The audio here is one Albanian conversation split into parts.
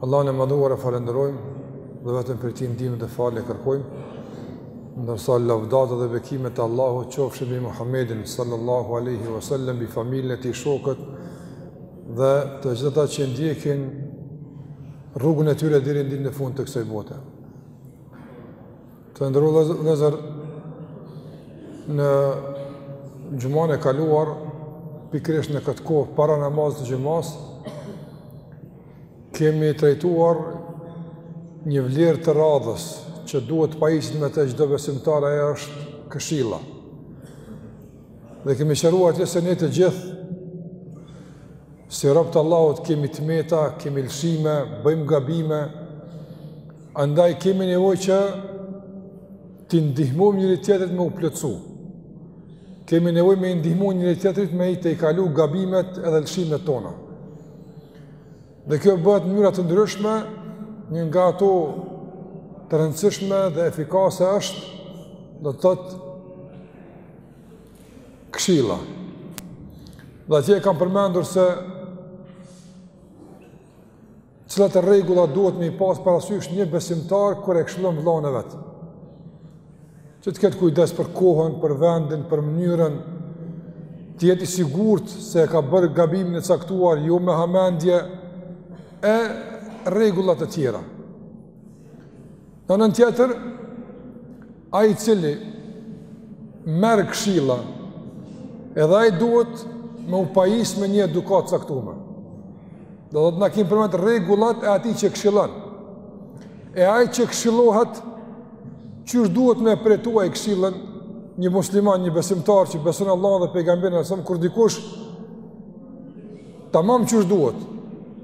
Allahun e madhëruar e falenderojmë dhe vetëm prej tij ndihmë dhe falje kërkojmë, ndërsa lavdata dhe bekimet e Allahut qofshin mbi Muhammedin sallallahu aleyhi wa sallam, mbi familjen e tij, shokët dhe të gjithë ata që ndjekin rrugën e tyre deri në ditën e fundit të kësaj bote. Të nderuar vëllezër, në xhuman e kaluar, pikërisht në këtë kohë, para namazit të xhumas, kemi trajtuar një vlerë të radhës, që duhet pajisur me të çdo besimtar e është këshilla. Dhe kemi sqaruar atje se ne të gjithë, si robë të Allahut, kemi të meta, kemi lëshime, bëjmë gabime, Andaj kemi nevojë që t'i ndihmojmë njëri-tjetrit me u plotësu. Kemi nevojë me i ndihmu njëri-tjetrit me i tejkalu gabimet edhe lëshimet tona. Dhe kjo bëhet në mënyra të ndryshme, një nga ato të rëndësishme dhe efikase është do të thotë këshilla. Dhe atje e kam përmendur se Cilat rregulla duhet me i pas parasysh një besimtar kur e këshillon vëllanë e vet? Që të ketë kujdes për kohën, për vendin, për mënyrën, të jetë i sigurt se e ka bërë gabimin e caktuar jo me hamendje e rregulla të tjera. Në anën tjetër, ai i cili merr këshilla, edhe ai duhet me u pajis me një edukatë të caktume. Domethënë na i kemi përmend rregullat e atij që këshillon. E ai që këshillohet, qysh duhet me e prit ai këshillën, një musliman, një besimtar që beson Allahun dhe pejgamberin alejhi selam, kur dikush Tamam qysh duhet,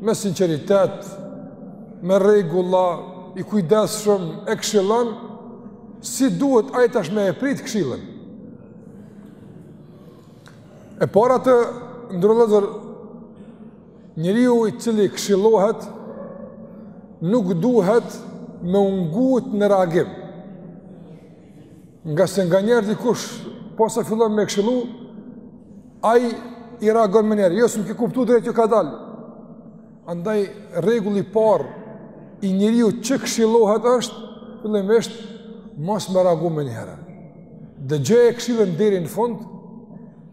me sinqeritet, me rregulla, i kujdesshëm, e këshillon si duhet ai tash me e prit këshillën. E para, të nderuar vëllezër, njeriu i cili këshillohet nuk duhet me u ngut në reagim. Ngase nganjëherë dikush, posa fillon me këshillu, ai i reagon menjëherë, jo s'më ke kuptu drejt, jo kadal. Andaj, rregulli i parë i njeriut që këshillohet është, fillimisht, mos me reagu menjëherë. Dëgjoje këshillën deri në fund,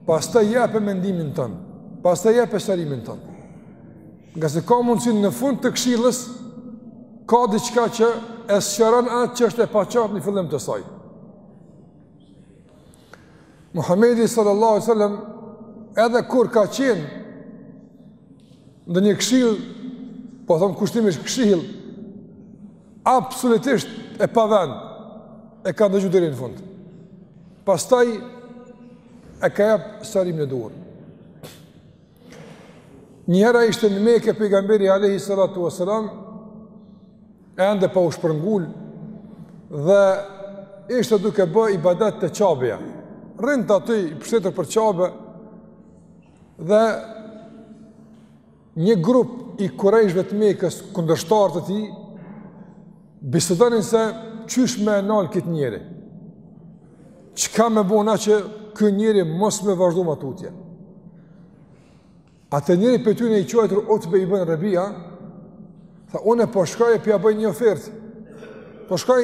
pastaj jepe mendimin tënd, pastaj jepe sqarimin tënd. Ngase ka mundësi në fund të këshillës, ka diçka që e sqaron atë që është e paqartë në fillim të saj. Muhammedi sallallahu alejhi sallam, edhe kur ka qenë ndonjë këshillë, po thom kushtimisht këshillë, absolutisht e pa vend, e ka ndëgju deri në fund. Pastaj, e ka jap sqarimin e duhur. Njëherë ishte në Mekë pejgamberi alayhi salatu wasalam ende pa u shpërngul dhe ishte duke bë ibadet te Qabeja. Rrinte aty i pshtetur për Qabe dhe një grup i kurejshëve të Mekës kundërshtarë të tij Bisedonin se qysh me nalë këtë njeri. Çka me bo na që ky njeri mos me vazhdu më tutje. Atëherë njëri prej tyne i quajtër Utbe ibën Rebia, tha, une po shkoj e po ja bëj një ofertë. Po shkoj,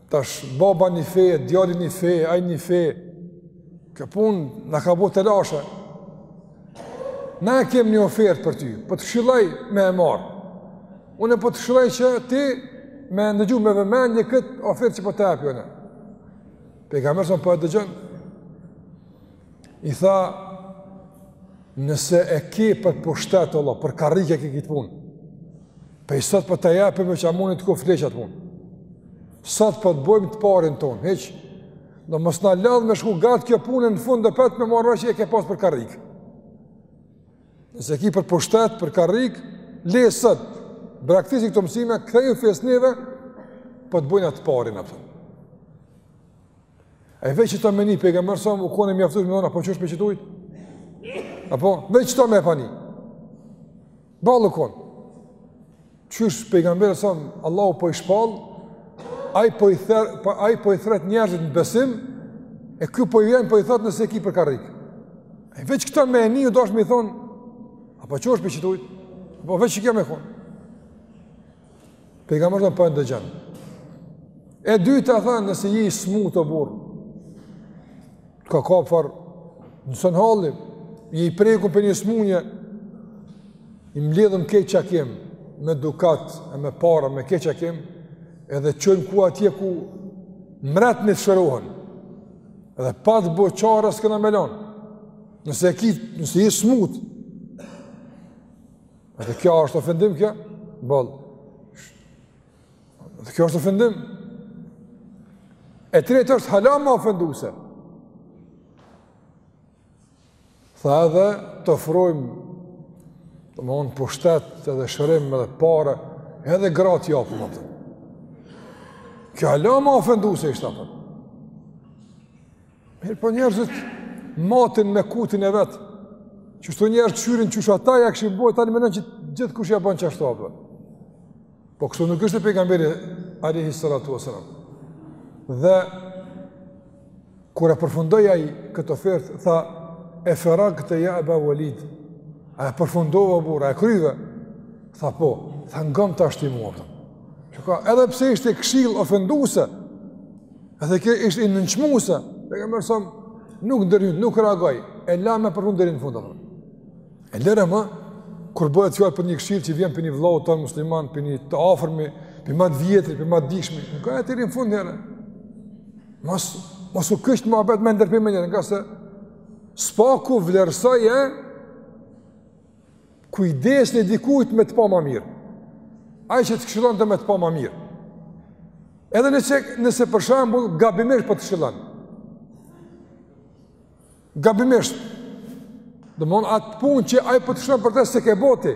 Tash baba një fe, djali një fe, ai një fe. Kjo punë na ka bo telashe. Na e kem një ofertë për ty, po të këshilloj me e marr. Unë po të këshilloj që ti me ndëgju me vëmendje kët ofertë që po ta jap unë. Pejgamberi sa po e dëgjon, I tha, nëse e ke për pushtet, Allah, për karrik e ke këtë punë, prej sot po ta jepim e amanet të koft le qat punë. Sot po të bojmë të parin tonë, hiç, do mos na lodh me shku gatë kjo punë në fund apet me marrë që e ke pas për karrike. Nëse e ki për pushtet, për karrike, le sot, braktisi këto mësime, ktheju fesë neve, po të bojmë na të parin, apëtëm. Ai veç qito me ni pejgamber sa u kon e mjaftueshme me thon a po çush prej qetujt. Apo veç kto me fani. Ball u kon. Qysh pejgamber sa Allahu po i shpall. Ai po i ther, po ai po i thret njerëzit në besim. E ky po i vjen po i thot nëse e ki për karrik. Ai veç këtë me e ni u dosh me i thon. A po çush prej qetujt. Po veç kjo me kon. Pejgamberi po e dëgjon. E dyta tha nëse je i smutë o burr. T'ka kap far në son halli, je i prekur prej një smunje. I mbledhim krejt çka kem me dukat e me para me krejt çka kem, edhe çojm ku atje ku mretnit shërohen. Edhe pa të bo çare s'kena me lon. Nëse e ki, nëse je smut, Dhe kjo është ofendim kjo? Bol. Dhe kjo është ofendim. E treta është hala ma ofenduse. Tha edhe të ofrojmë domethonë pushtet edhe shërim edhe pare edhe gra të japëm, apo. Kjo hala ma ofenduse ishte, apo. Mirëpo njerëzit matin me kutin e vet, qështu njerëzit kqyrin qysh ata ja kishin bo, tani menon që gjithkush ja ban qashtu, apo. Po kështu nuk ishte pejgamberi, alejhi salatu ue selam. Dhe, kur e përfundoi ai këtë ofertë, tha, e feragte ja Eba Velid, a e përfundove burrë, e kryve, tha po, tha ngom tashti mu, apo. Çka, edhe pse ishte këshillë ofenduse, Edhe kjo ishte nënçmuese. Pejgamberi s.a. nuk ndërhyn, nuk reagoi. E la me përfundu deri në fund apo. E lëre më kur bëhet fjalë për një këshillë që vjen prej një vllau tonë musliman, prej një të afërmi, prej ma të vjetri, prej ma të dijshmi, ngoje deri në fund njëherë. Mos mos u kish mohabet me ndërpre njerin, ngase s'paku vlerësoje Kujdesin e dikujt me të pa ma mirë. Ai që të këshillon do me të pa ma mirë. Edhe nëse, nëse për shembull gabimisht po të këshillon. Gabimisht. Domethon atë punë që ai po të këshillon për te s'e ke bo ti.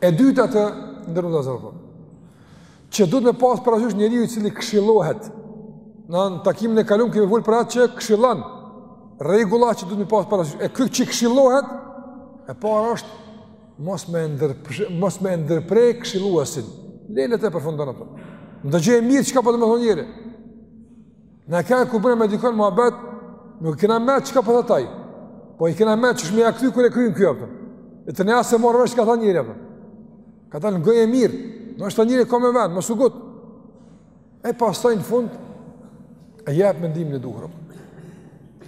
E dyta të nderuar vëllezër, që duhet me pasë parasysh njeriu i cili këshillohet, ne në takimin e kalum kemi fol për atë që këshillon, rregulla që duhet me pasë parasysh, e ky që këshillohet, e para është mos me ndërpre, mos me ndërpre këshilluesin, le le ta përfundon ato, ndëgjoje mirë çka po do me thonë njeri, Na ka herë kur bojna me dikon mohabet, nuk i kena mendt çka po thot ai, po i kena mendt qysh me ja kthy kur e kryn ky, apo. E tani as e more vesh çka tha njeri, apo çka tha. Ngoje mirë, ndoshta njeri e ka me vend, mos u ngut, e pastaj në fund, e jep mendimin e duhur.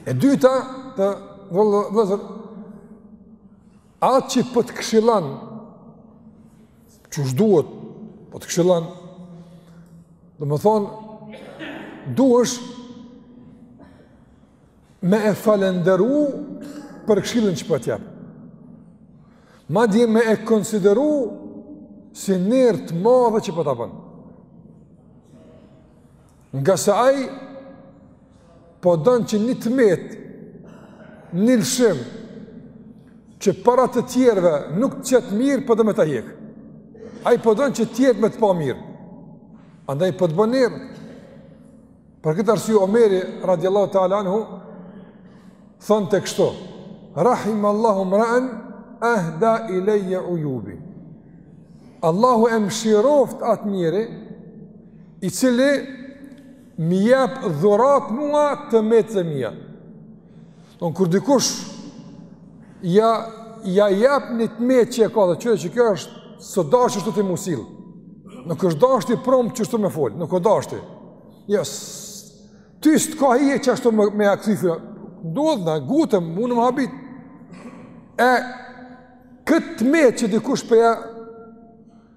E dyta, të vëllezër, Atë që po të këshillon qysh duhet, po të këshillon. Domethonë duhesh me e falënderu për këshillën që po të jap. Madje me e konsideru si nerë të madhe që po ta bën. Ngase ai po don që një t'metë, një lëshim që para të tjerëve nuk të qet mirë, po do me ta hjek. Ai po don që të tjerët me të pa mirë. Andaj po të bën mirë. Për këtë arsye Omeri radiallahu ta'ala anhu thonte kështu Rahimallahu mraen ahda ileje ujubi Allahu e mshiroftë atë njeri i cili m'i jep dhuratë mua të metat e mija. Në kur dikush, ja, ja jep një të metë që e ka dhe kqyr që kjo është s'u dashtë qeshtu ti m'u sillë. Nuk është dashtë prëmë qeshtu me folë, nuk është dashtë. Jo, ty s'të ka hije qashtu me, me akëthifi, ndodh ngutem, mundë më habit. E, këtë të metë që dikush po ja,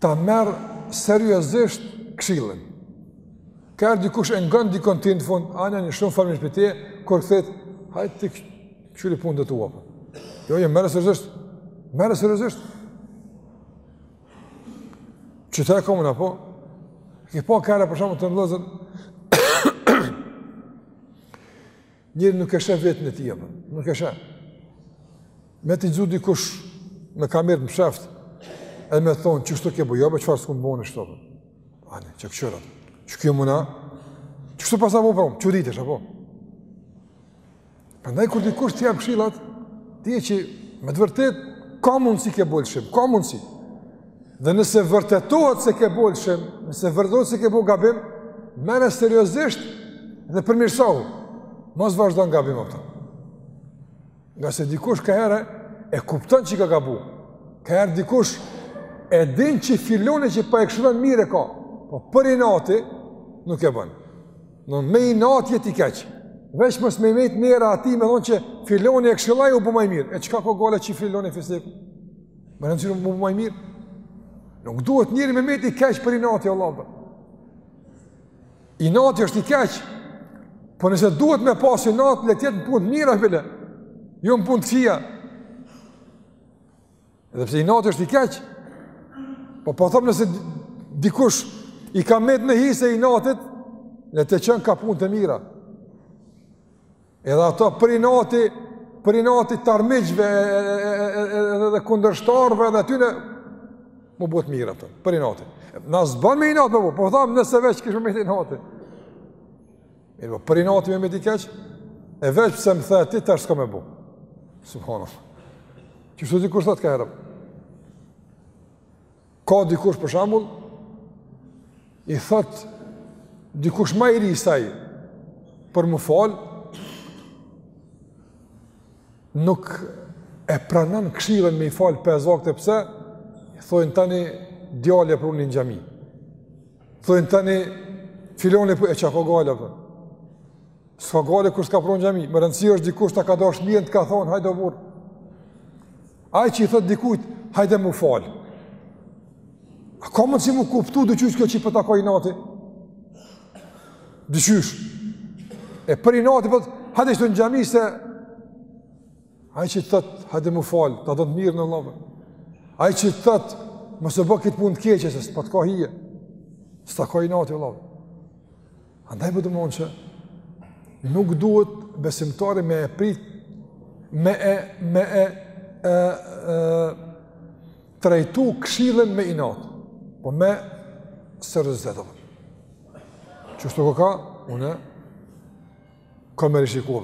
ta merr seriozisht këshillën. Kaherë dikush e ngon dikon ti në fund, ana në shumë falemnerit, kur kthehet, hajt ti kqyri punët e tua. Jo, jo, merr seriozisht. Merr seriozisht. Që të komën, apo? Ke po kare për shumë të në lëzën? Njeri nuk e sheh veten e tij, apo? Nuk e sheh. Me të xhiru dikush me kamerë në mshefti, e me thonë qeshtu ke bo, jo be çfarë s'kom bo ashtu, anë, kqyre, që kjo muna, qeshtu paskam bo prëm, çuditesh, apo. Prandaj, kur dikush t'jap këshillat, ti e që me të vërtetë, ka mundësi ke bo lëshim, ka mundësi. Dhe nëse vërtetohet se ke bo lëshim, nëse vërtetohet se ke bo gabim, merre seriosisht dhe përmirësohu, mos vazhdo në gabim, apëta. Ngase dikush kaherë e kupton që ka gabu, kaherë dikush e din që filoni që po e këshillon mirë e ka, po për inati nuk e bon. Në me inat jet i keq, veç mos me i met nera atij me thonë që filoni e këshilloi u bo ma i mirë, e çka ko gale që filoni fisik? Me rëndësi u bo ma i mirë? Nuk duhet njeri me met i keq për inati, Allah, për. Inati është i keq, po nëse duhet me pas inat, le t'jetë në punë të mira, bile, jo në punë të kqija. Edhe pse inati është i keq, po po thom nëse dikush i ka metë në hise inati, le ta çon ka punët e mira. Edhe ato për inati, për inati të armiqve dhe kundërshtarëve dhe atyre, m'u bo të mirë ato, për inati. Ama s'bon me inati, po, po thom nëse veç kishe me inati. E po, për inati me met i keq, e veç pse më the ti tash s'kam me bo. Subhanallah. Qeshtu dikush thotë kaherë. Ka dikush për shembull i thot dikush ma i ri se ai për m'u fal nuk e pranon këshillën me i fal pesë vakte pse i thoin tani djali e pruni n'xhami thoin tani filoni po e çon gjali po S'ka gajle kush t'ka pru n'xhami, me rëndësi është dikush të ka dash mirën të ka thonë, hajde o burrë. Ai që i thëtë dikujt, hajde m'u falë. A ka mundësi m'u kuptu dhe qysh kjo që po ta ka inati? Dhe qysh? E për inati po t'thot, po hajde që të n'xhami se, ai që i thëtë, hajde m'u falë, ta do të mirën, vlla. Ai që i thëtë, mos e bë këtë punë të keqe, se s'po të ka hije. S'ta ka inati, vlla. Andaj për po të mund që nuk duhet besimtari me e prit, me e, me e, e, e trajtu këshillën me inat, po me seriozitet. Qështu ko ka, une, ka me rishiku.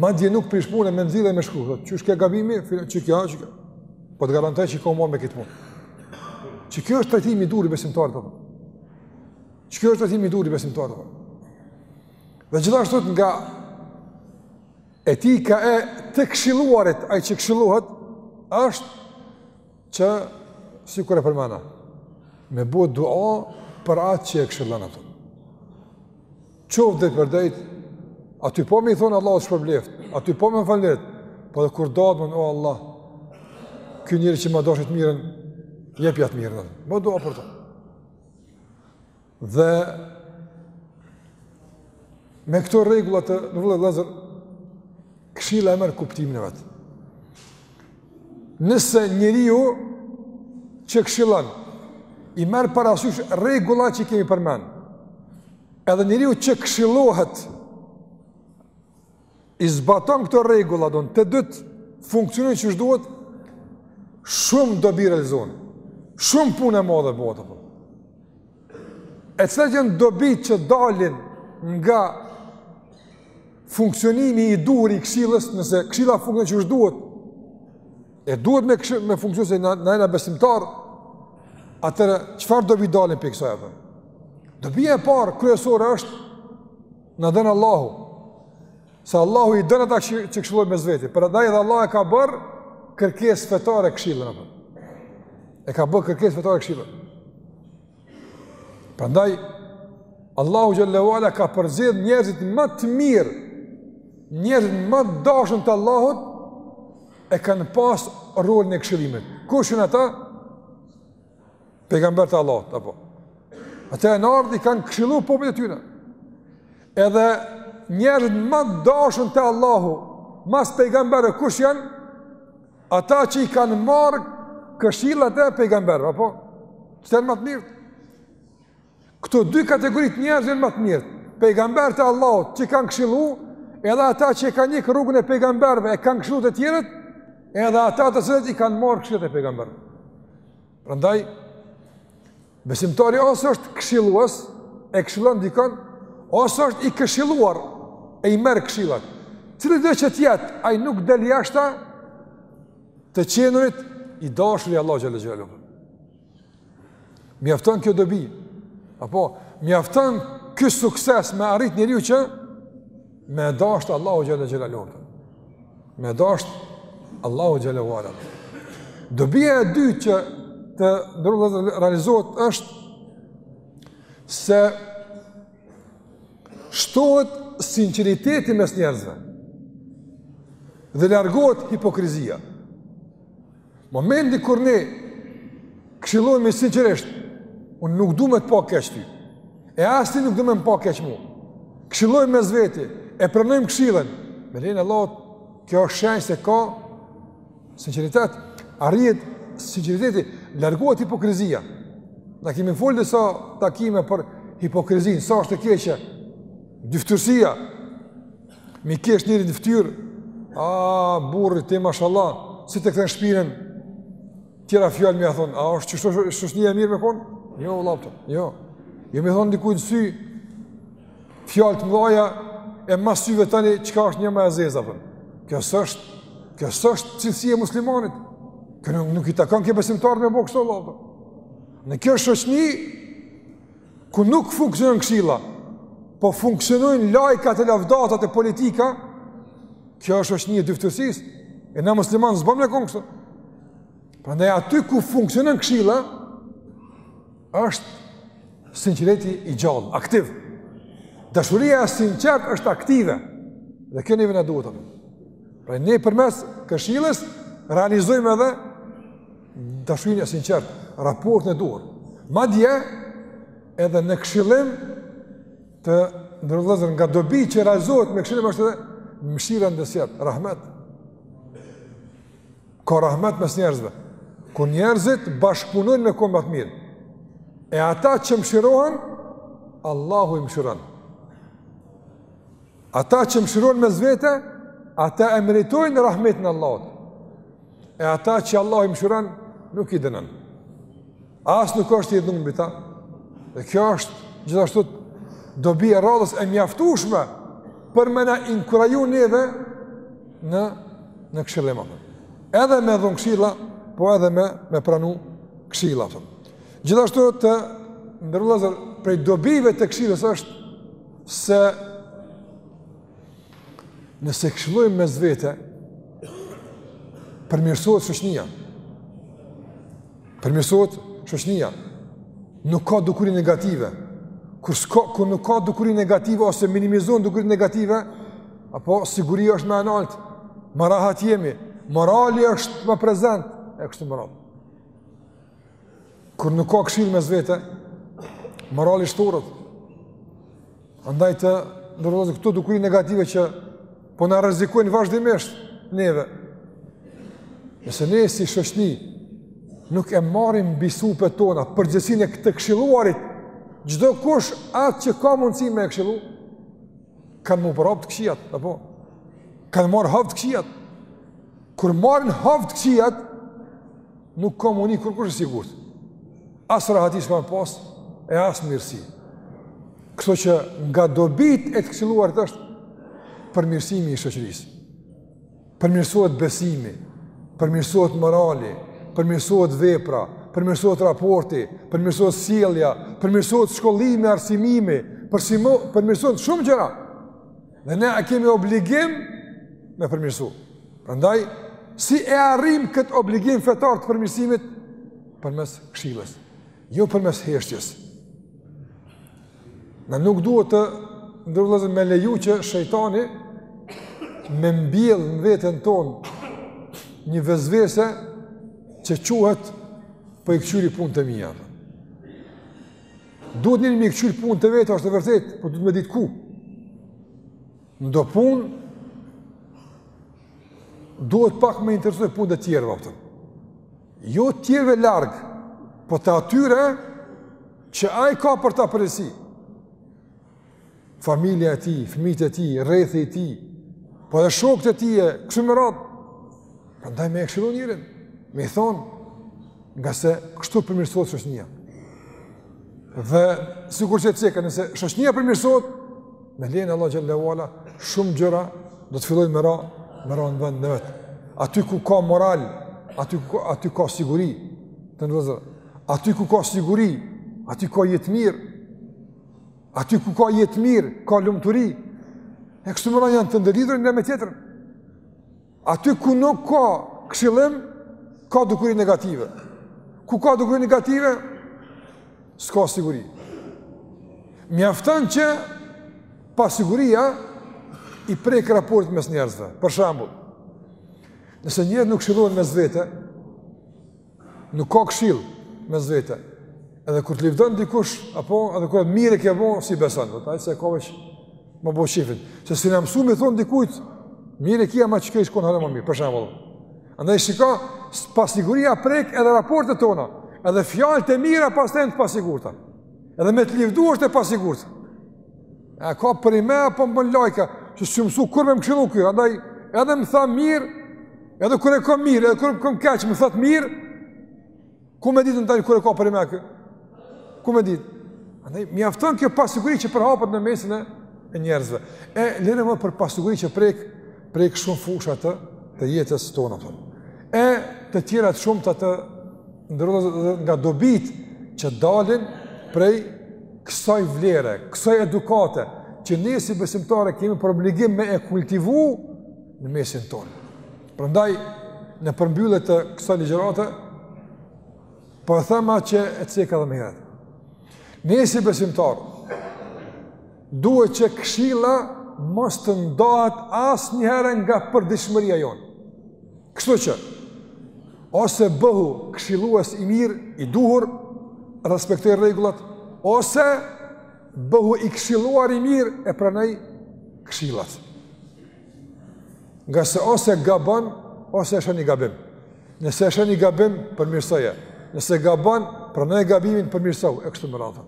Madje nuk prish punë me nxjerrë dhe me shkru, qe ç'ke gabimi, që kja, që kja. Po të garantoj që i ka marrë me këtë punë. Qe kjo është trajtimi i duhur i besimtarit, dhe Qe kjo është trajtimi i duhur i besimtarit. Dhe gjithashtu nga etika e të kshilluarit, ai që kshillohet, është që, sikur e përmena, me bo dua për atë që e kshillon atë. Qoftë drejtpërdrejt, aty po me i thonë Allahu t'shpërbleftë, aty po me më falet, po edhe kur t'dalë n'men, o Allah, ky njeri që ma deshti mirën, jepja të mirën, bo dua për të. Dhe me këto rregulla të nderuar vëllazër këshilla e merr kuptimin e vet. Nëse njeriu që këshillon i merr parasysh rregullat që i kemi përmend. Edhe njeriu që këshillohet i zbaton këto rregulla domethënë të dytë funksionojnë qysh duhet shumë dobi realizohen shumë punë e madhe bëhet apo e cilat janë dobitë që dalin nga funksionimi i duhur i këshillës nëse këshilla funksionon siç duhet e duhet me këshillë me funksionu se na jena besimtar atëra çfarë dobi dalin prej kësaj apo dobia e parë kryesore është Na don Allahu, se Allahu i don ata që këshillojnë mes veti, prandaj edhe Allah e ka bërë kërkesë fetare këshillën, apo. e ka bërë kërkesë fetare këshillën. Prandaj, Allahu xhelle ue ala ka përzgjedh njerëzit më të mirë, njerëzit më të dashun të Allahut, e kanë pas rolin e këshillimit. Kush janë ata? Pejgamber t'Allahut, apo. Ata kanë ardhë i kanë këshilu popujt e tyre. Edhe njerëzit më të dashun te Allahu, mas pejgamberëve kush janë, ata që i kanë marrë këshillat e pejgamberëve, apo? Qëta janë më të mirë? Këto dy kategori t'njerëzve janë më të mirë. Pejgamberët e Allahut, që kanë këshilu, edhe ata që i kanë njekë rrugën e pejgamberve, e kanë këshilu të tjerët, edhe ata të cilët i kanë marrë këshillat e pejgamberve. Prandaj besimtari ose është këshillues e këshillon dikon, ose është i këshilluar e i merr këshillat. Cilido që të jetë, ai nuk del jashta të qenurit i dashur i Allahut xhel-le xhelaluhu. Mjafton kjo dobi. Apo mjafton ky sukses me arrit njeriu që Me e dashtë Allahu xhel-le xhelaluhu Me e dashtë Allahu xhel-le xhelaluhu Dobia e dytë që të nderuar realizohet është se shtohet sinqeriteti mes njerëzve dhe largohet hipokrizia. Momenti kur ne këshillojmë sinqerisht, unë nuk dua me të pa keq ty. E as ti nuk do me më pa keq mua. Këshillojmë mes vete, e pranojmë këshillën. Me lejen e Allahut, kjo është shenjë se ka sinqeritet, arrihet sinqeriteti, largohet hipokrizia. Na kemi folë disa takime për hipokrizinë, sa është e keqe, dyftyrësia, Me i kesh njerit në ftyrë, a, burri, ti mashallah, si të kthen shpinën, tjera fjalë me ia thanë, a, është shoqnia e mirë me konë? Jo, vallahi, jo. Jo me i thanë dikujt n'sy, fjalë të mdhaja, e mas syve tani, çka është ma e zeza, për. Kjo s'është, kjo s'është cilësi e muslimanit. Kjo nuk, nuk i takon kjo besimtarit me bo kështu, lapëtë. Një shoqni, Ku nuk funksionon këshilla, po funksionojnë lajkat e lavdatat e politika, kjo është shoqni e dyftyrësisë, e na musliman s'bon me konë kështu. Prandaj aty ku funksionon këshilla, është sinqeriteti i gjallë, aktiv. Dashuria e sinqertë është aktive, dhe kjo neve na duhet. Pra ne përmes këshillës, realizojmë edhe dashurinë e sinqertë, raportin e duhur. Madje edhe në këshillim të nderuar vëllezër një dobi që realizohet me këshillim është edhe mëshira ndjesa, rahmet. Ka rahmet mes njerëzve. Kur njerëzit bashkëpunojnë me kon ma të mirë. E ata që mëshirohen, Allahu i mëshiron. Ata që mëshirohen mes vete, ata e meritojnë rahmetin e Allahut. E ata që Allahi i mëshiron nuk i dënon. As nuk është i hidhnum mbi ta. Dhe kjo është gjithashtu dobi e radhës e mjaftueshme për me na inkuraju neve në në këshillim apo. Edhe me dhonë këshilla, po edhe me me pranu këshilla apo. Gjithashtu të nderum vllezër prej dobive të këshillës është se Nëse këshillojmë mes vete, përmirësohet shoqnia. Përmirësohet shoqnia. Nuk ka dukuri negative. Kur s'ka kur nuk ka dukuri negative ose minimizohen dukuritë negative, apo siguria është më e lartë, më rahat jemi, morali është më prezent e kështu me radhë. Kur nuk ka këshillë mes vete, morali shthuret. Andaj të nderum vllezër këto dukuri negative që po na rrezikojnë vazhdimisht neve. Nëse ne si shoqni nuk e marrim mbi supet tona përgjegjësinë e të këshilluarit, çdokush atë që ka mundësi me këshillu kanë m'u përhap të këqijat, apo kanë me marrë hov të këqijat. Kur marrin hov të këqijat, nuk ka me u ni kurrkush e sigurt. As rahati s'ka me pas e as mirësi. Kështu që nga dobitë e të këshilluarit është përmirësimi i shoqërisë. Përmirësohet besimi, përmirësohet morali, përmirësohet vepra, përmirësohet raporti, përmirësohet sjellja, përmirësohet shkollimi, arsimimi, përmirësohet shumë gjëra. Dhe ne e kemi obligim me përmirësu. Prandaj, si e arrijmë këtë obligim fetar të përmirësimit? Përmes këshillës, jo përmes heshtjes. Ne nuk duhet të nderum vllezër me leju që shejtani me mbjellë në vetën tonë një vesvese që quhet për po i këqyri punët e mia. Duhet njeri me këqyrë punët e veta, është e vërtetë, po duhet me ditë ku. Në do punë, duhet pak me interesu punët e tjerëve, a po kupton. Jo tjerëve larg, po të atyre që ai ka për ta përgjegjësi. familja e tij, fëmijët e tij, rrethi i tij, po edhe shokët e tij, e kështu me radhë. Prandaj me e këshillu njerin, me i thonë, ngase kështu përmirësohet shoqnia. Dhe sikurse ceka nëse shoqnia përmirësohet, me lejen e Allahut xhel-le ue ala, shumë gjëra do të fillojnë me ra, me ra në vendin e vet. Aty ku ka moral, aty ku aty ka siguri, të nderum vllezër. Aty ku ka siguri, aty ka jetë të mirë. Aty ku ka jetë mirë, ka lumturi, e kështu me radhë janë të ndërlidhura njëra me tjetrën. Aty ku nuk ka këshillim, ka dukuri negative. Ku ka dukuri negative, s'ka siguri. Mjafton që pasiguria i prek raportet mes njerëzve. Për shembull, nëse njerëzit nuk këshillohen mes vete, Nuk ka këshillë mes vete. Edhe kur të lëvdon dikush, apo edhe kur mirë e ke bo, s'i beson, do të thotë s'e ka veç me ba qejfin. Se s'jena mësu me i thon dikujt, mirë e ki ama çka ish kon hala më mirë, për shembull. Andaj shiko, pasiguria prek edhe raportet tona, edhe fjalët e mira pastaj të pasigurta. Edhe me të lëvdu është e pasigurt. E ka përnime apo më bën lajka, që s'u mësu kurrë me më këshillu ky, andaj, edhe më tha mirë, edhe kur e kam mirë, edhe kur e kam keq, më thotë mirë, ku me ditë tani, kur e ka përnime ky, ku me ditë, andaj, mjafton kjo pasiguri që përhapet në mesin e, e njerëzve, e lëre më për pasiguri që prek, prek shumë fusha të, të jetës tonë, e të tjera të shumta të Ndërrozë nga dobitë që dalin prej kësaj vlere, kësaj edukate, që ne si besimtarë kemi për obligim me e kultivu në mesin tonë. Prandaj, në përmbyllje të kësaj ligjerate, po e them atë që e ceka edhe më herët. Ne si besimtarë, Duhet që këshilla mos të ndahet asnjëherë nga përditshmëria jonë. Kështu që, ose bëhu këshillues i mirë, i duhur, respektoji rregullat, ose bëhu i këshilluar i mirë e pranoji këshillat. Ngase ose gabon, ose e sheh një gabim. Nëse e sheh një gabim, përmirësoje. Nëse gabon, pranoje gabimin, përmirësohu. E kështu me radhë.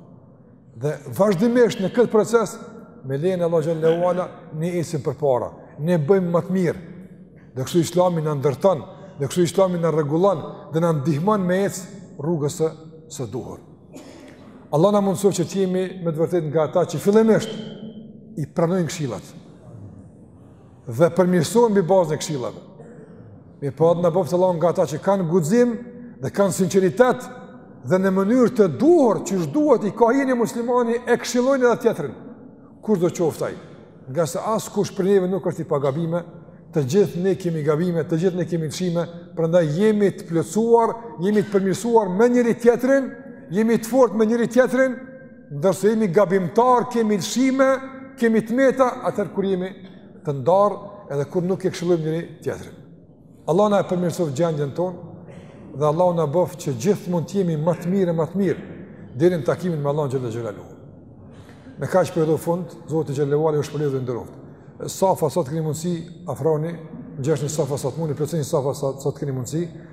Dhe vazhdimisht në këtë proces me lejen e Allahut xhele ue ala ne ecim përpara, ne bëhemi më të mirë. Dhe kështu Islami na ndërton, dhe kështu Islami na rregullon dhe na ndihmon me ec rrugës së së duhur. Allah na mundësoftë që të jemi me të vërtetë nga ata që fillimisht i pranojnë këshillat. dhe përmirësohen mbi bazën e këshillave. Mirëpo edhe na bëftë Allah nga ata që kanë guxim dhe kanë sinceritet dhe në mënyrë të duhur qysh duhet i ka hije një muslimani e këshillojnë edhe tjetrin, kushdo qoftë ai. Ngase askush prej neve nuk është i pa gabime, të gjithë ne kemi gabime, të gjithë ne kemi lëshime, prandaj jemi të plotësuar, jemi të përmirësuar me njëri-tjetrin, jemi të fortë me njëri-tjetrin, Ndërse jemi gabimtar, kemi lëshime, kemi të meta, atëherë kur jemi të ndarë edhe kur nuk e këshillojmë njëri-tjetrin. Allahu na e përmirësoftë gjendjen tonë dhe Allahu na bëftë që gjithmonë të jemi më të mirë e më të mirë deri në takimin me Allahun xhele xhelaluhu. Me kaq po e përfundoj, Zoti xhele ju shpërbleftë dhe nderoftë. Safat sa të keni mundësi, afroni, ngjeshni safat sa të mundni, plotësoni safat sa të keni mundësi,